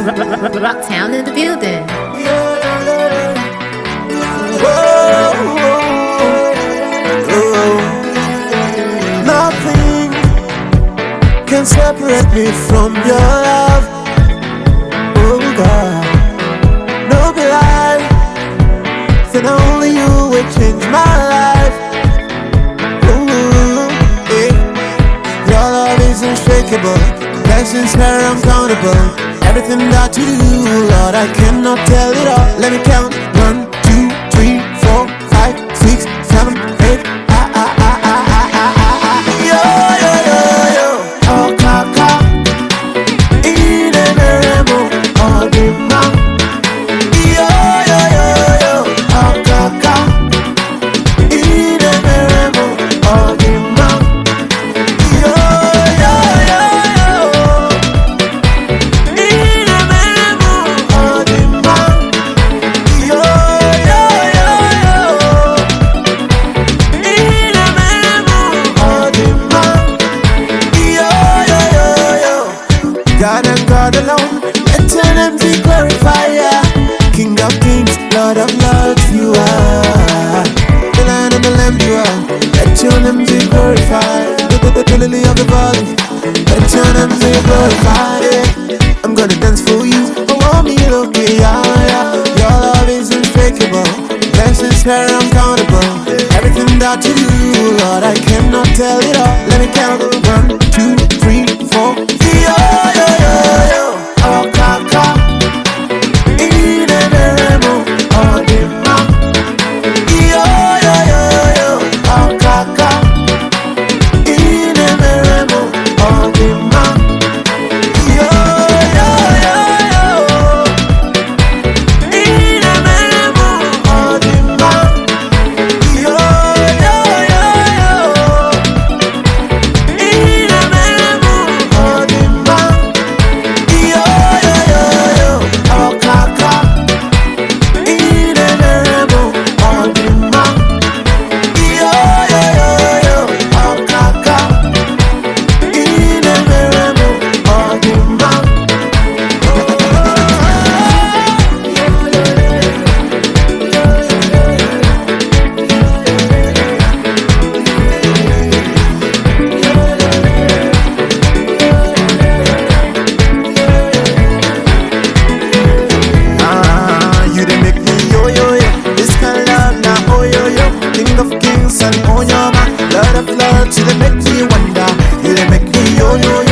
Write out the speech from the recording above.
Rocktown in the building. Nothing can separate me from your love. Oh God, no be lie. Then only you will change my life. Ooh. Your love is unshakable. Blessings are uncountable. Everything that you do, Lord, I cannot tell it all. Let me count. One, lily of the valley, let your name be glorified. yeah. I'm gonna dance for you. I want me look yeah, yeah. Your love is unshakable. Blessings are uncountable. Everything that you do, Lord, I cannot tell it on your mind. Love the flirt, till it make me wonder. till it make me yo yo yo.